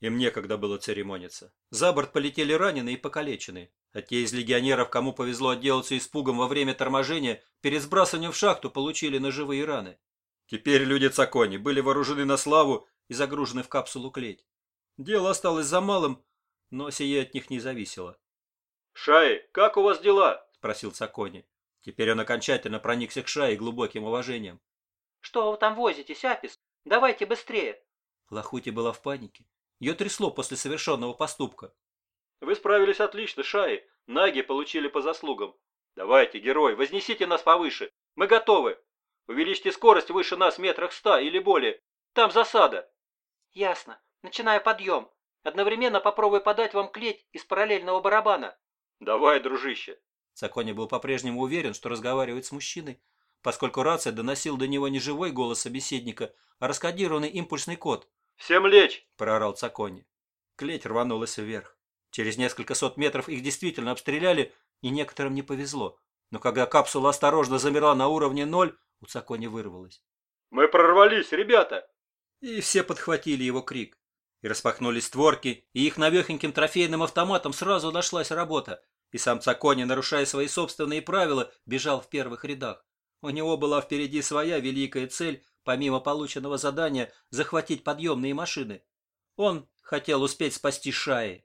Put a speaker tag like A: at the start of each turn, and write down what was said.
A: Им некогда было церемониться. За борт полетели раненые и покалеченные. А те из легионеров, кому повезло отделаться испугом во время торможения, перед сбрасыванием в шахту получили ножевые раны. Теперь люди Цакони были вооружены на славу и загружены в капсулу клеть. Дело осталось за малым, но сие от них не зависело. «Шаи, как у вас дела?» – спросил Цакони. Теперь он окончательно проникся к Шаи глубоким уважением.
B: «Что вы там возитесь, Апис? Давайте быстрее!»
A: Лохути была в панике. Ее трясло после совершенного поступка.
C: «Вы справились отлично, Шаи. Наги получили по заслугам. Давайте, герой, вознесите нас повыше. Мы готовы. Увеличьте скорость выше нас метрах ста или более. Там засада».
B: «Ясно. Начинаю подъем. Одновременно попробую подать вам клеть из параллельного барабана».
C: «Давай, дружище».
A: Цакони был по-прежнему уверен, что разговаривает с мужчиной, поскольку рация доносил до него не живой голос собеседника, а раскодированный импульсный код.
C: «Всем лечь!»
A: – проорал Цакони. Клеть рванулась вверх. Через несколько сот метров их действительно обстреляли, и некоторым не повезло. Но когда капсула осторожно замерла на уровне ноль, у Цакони вырвалась.
C: «Мы прорвались, ребята!»
A: И все подхватили его крик. И распахнулись створки, и их навехоньким трофейным автоматом сразу нашлась работа. И сам Цакони, нарушая свои собственные правила, бежал в первых рядах. У него была впереди своя великая цель, помимо полученного задания, захватить подъемные машины. Он хотел успеть спасти Шаи.